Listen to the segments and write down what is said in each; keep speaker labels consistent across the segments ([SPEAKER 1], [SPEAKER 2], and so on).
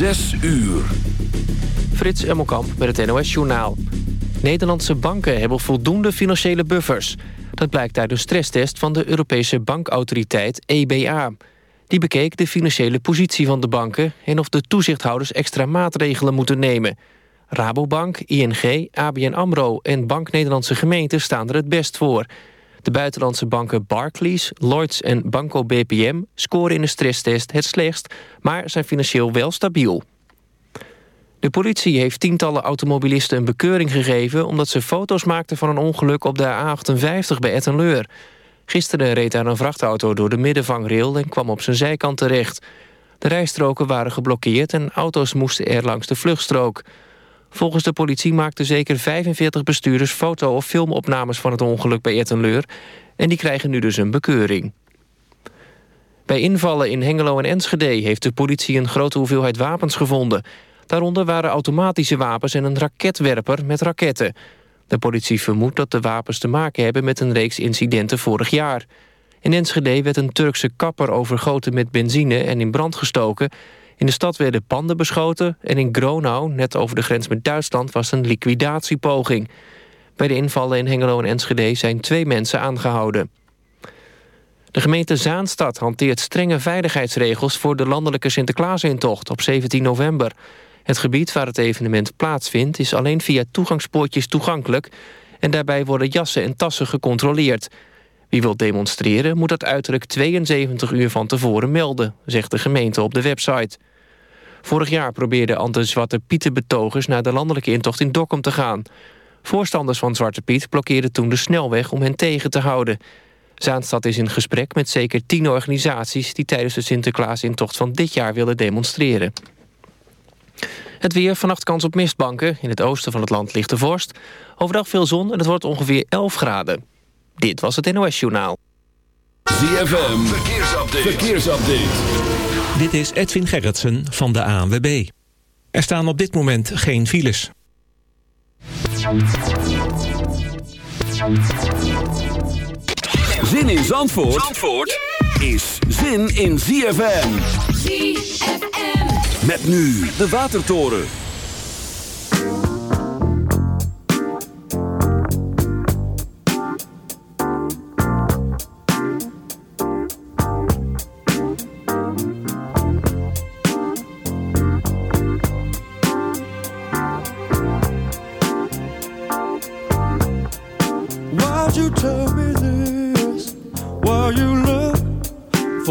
[SPEAKER 1] Zes uur.
[SPEAKER 2] Frits Emmelkamp met het NOS-journaal. Nederlandse banken hebben voldoende financiële buffers. Dat blijkt uit een stresstest van de Europese bankautoriteit EBA. Die bekeek de financiële positie van de banken... en of de toezichthouders extra maatregelen moeten nemen. Rabobank, ING, ABN AMRO en Bank Nederlandse Gemeenten staan er het best voor... De buitenlandse banken Barclays, Lloyds en Banco BPM scoren in de stresstest het slechtst, maar zijn financieel wel stabiel. De politie heeft tientallen automobilisten een bekeuring gegeven... omdat ze foto's maakten van een ongeluk op de A58 bij Ettenleur. Gisteren reed daar een vrachtauto door de middenvangrail... en kwam op zijn zijkant terecht. De rijstroken waren geblokkeerd en auto's moesten er langs de vluchtstrook. Volgens de politie maakten zeker 45 bestuurders foto- of filmopnames van het ongeluk bij Ettenleur... en die krijgen nu dus een bekeuring. Bij invallen in Hengelo en Enschede heeft de politie een grote hoeveelheid wapens gevonden. Daaronder waren automatische wapens en een raketwerper met raketten. De politie vermoedt dat de wapens te maken hebben met een reeks incidenten vorig jaar. In Enschede werd een Turkse kapper overgoten met benzine en in brand gestoken... In de stad werden panden beschoten en in Gronau, net over de grens met Duitsland, was een liquidatiepoging. Bij de invallen in Hengelo en Enschede zijn twee mensen aangehouden. De gemeente Zaanstad hanteert strenge veiligheidsregels voor de landelijke Sinterklaasintocht op 17 november. Het gebied waar het evenement plaatsvindt is alleen via toegangspoortjes toegankelijk en daarbij worden jassen en tassen gecontroleerd. Wie wil demonstreren moet dat uiterlijk 72 uur van tevoren melden, zegt de gemeente op de website. Vorig jaar probeerden anti-Zwarte Pieten-betogers naar de landelijke intocht in Dokkum te gaan. Voorstanders van Zwarte Piet blokkeerden toen de snelweg om hen tegen te houden. Zaanstad is in gesprek met zeker tien organisaties... die tijdens de Sinterklaasintocht van dit jaar willen demonstreren. Het weer, vannacht kans op mistbanken. In het oosten van het land ligt de vorst. Overdag veel zon en het wordt ongeveer 11 graden. Dit was het NOS Journaal.
[SPEAKER 1] ZFM, verkeersupdate. verkeersupdate.
[SPEAKER 3] Dit is Edwin Gerritsen van de ANWB. Er staan op dit moment geen files.
[SPEAKER 1] Zin in Zandvoort, Zandvoort is zin in ZFM.
[SPEAKER 4] ZFM.
[SPEAKER 1] Met nu de Watertoren.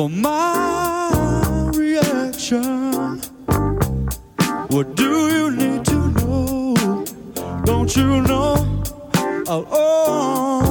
[SPEAKER 5] For my reaction. What do you need to know? Don't you know I'll always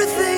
[SPEAKER 6] Everything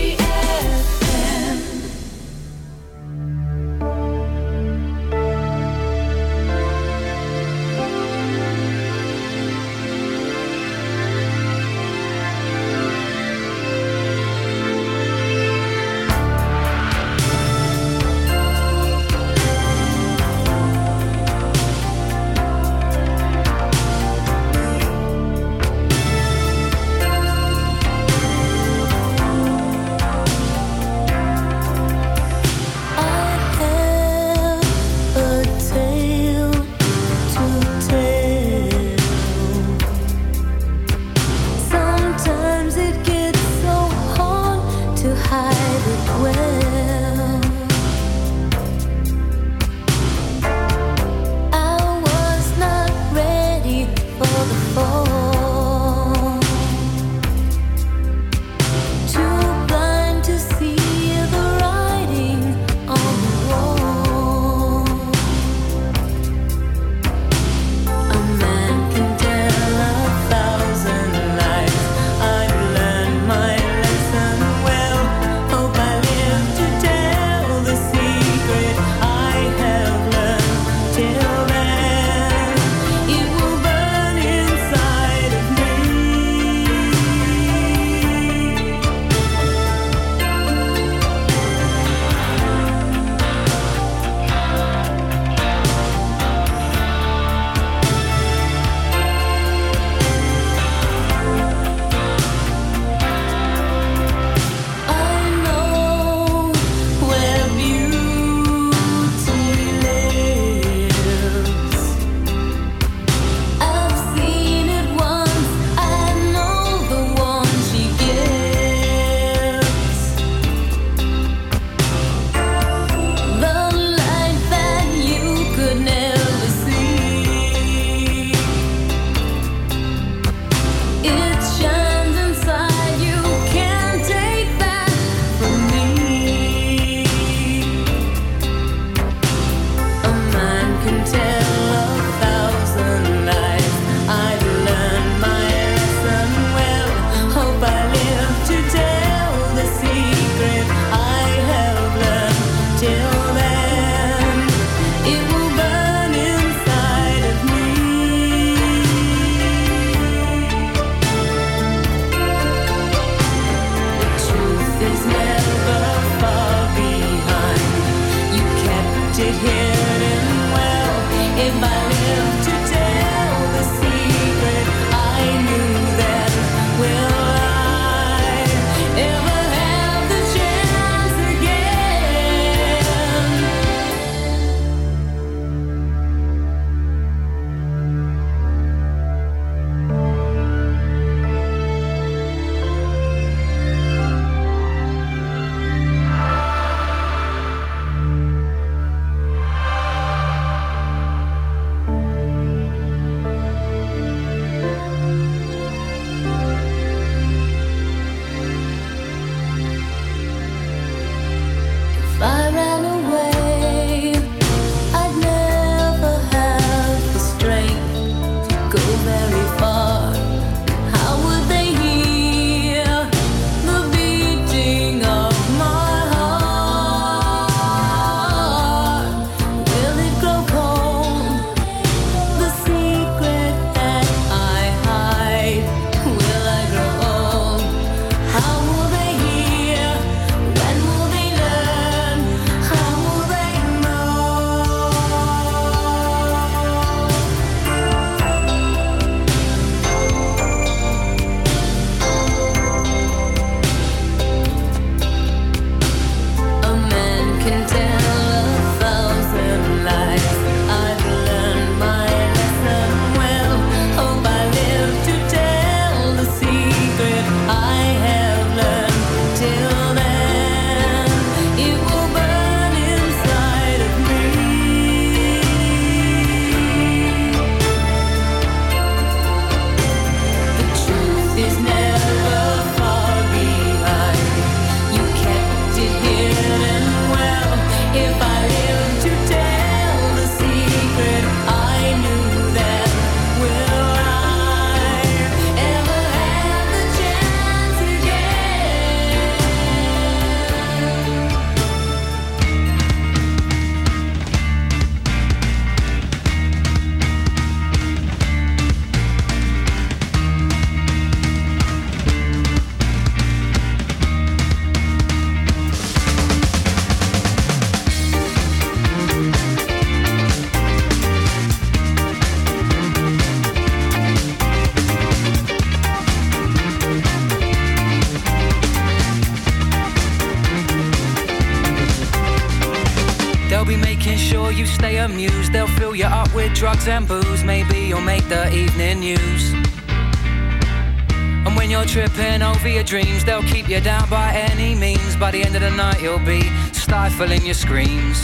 [SPEAKER 7] By the end of the night, you'll be stifling your screams.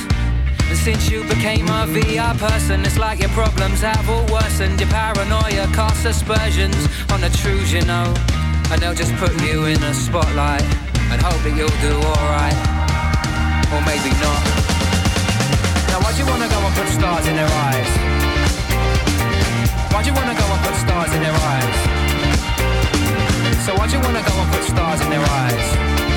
[SPEAKER 7] And since you became a VI person, it's like your problems have all worsened. Your paranoia casts aspersions on the truths you know. And they'll just put you in a spotlight and hope that you'll do alright. Or maybe not. Now, why'd you wanna go and put stars in their eyes? Why'd you wanna go and put stars in their eyes? So why'd you wanna go and put stars in their eyes?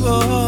[SPEAKER 6] I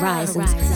[SPEAKER 6] my
[SPEAKER 8] horizons.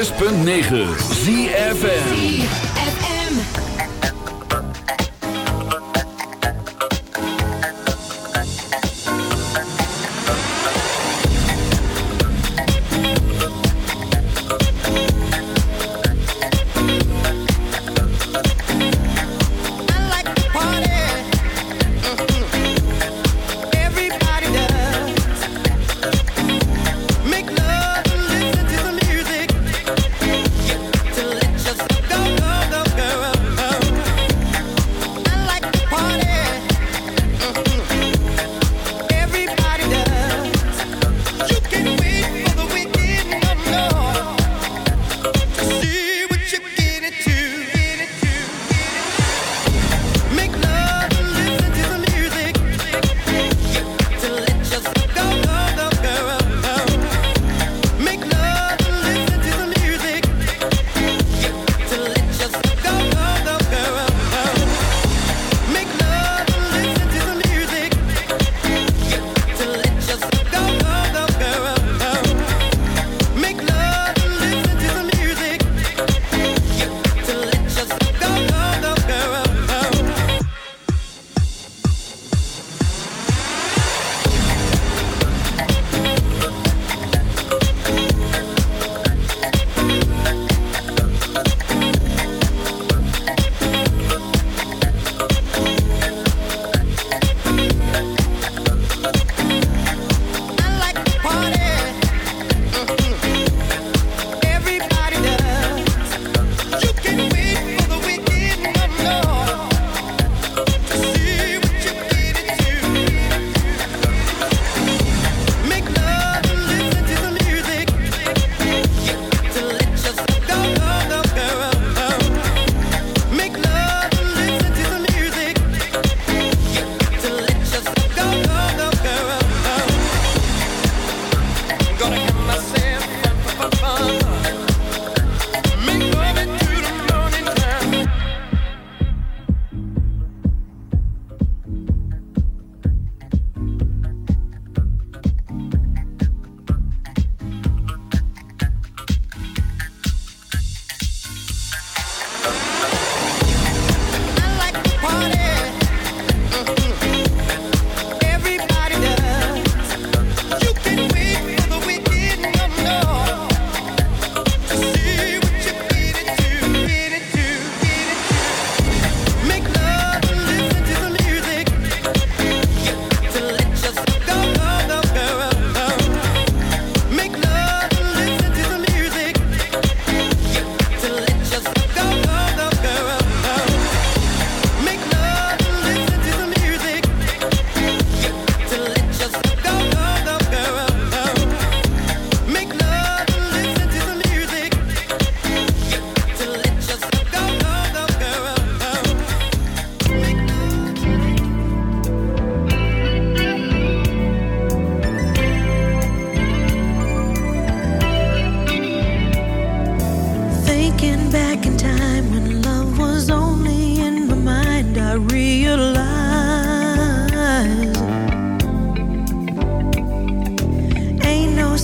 [SPEAKER 1] 106.9
[SPEAKER 6] ZFN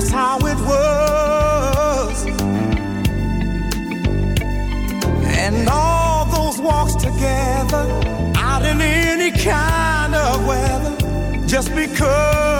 [SPEAKER 5] that's how it was. And all those walks together, out in any kind of weather, just because.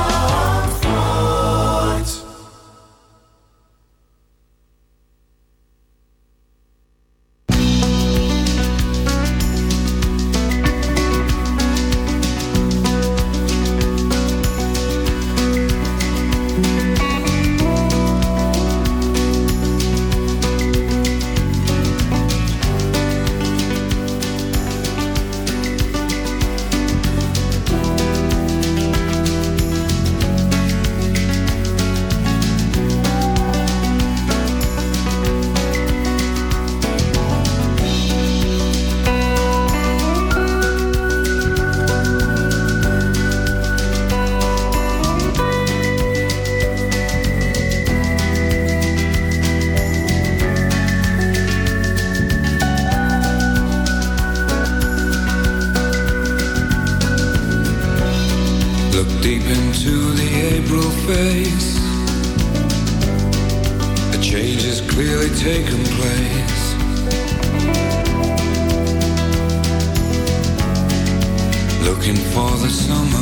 [SPEAKER 9] taken place. Looking for the summer.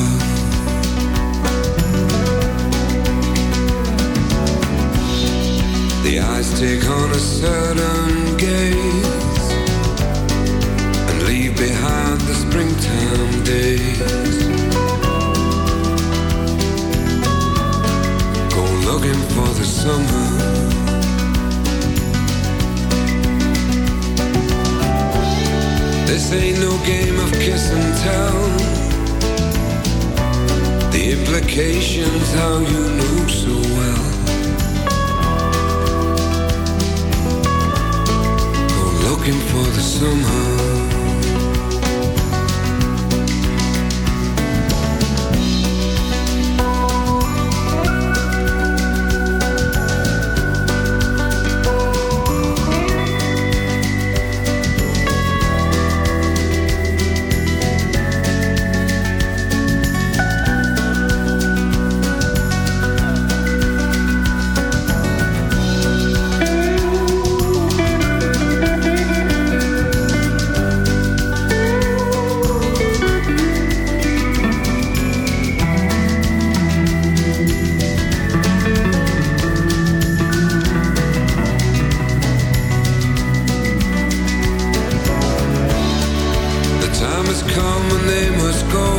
[SPEAKER 9] Time has come and they must go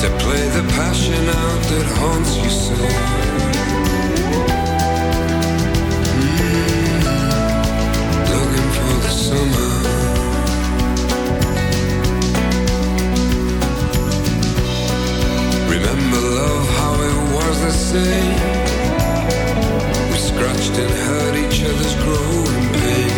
[SPEAKER 9] To play the passion out that haunts you so. Mm, Looking for the summer. Remember love, how it was the same. We scratched and hurt each other's growing pains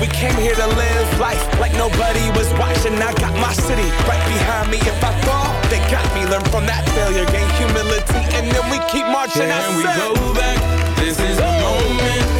[SPEAKER 10] We came here to live life like nobody was watching. I got my city right behind me. If I fall, they got me. Learn from that failure, gain humility, and then we keep marching. I
[SPEAKER 11] Can we
[SPEAKER 10] said-
[SPEAKER 11] go back? This is the moment.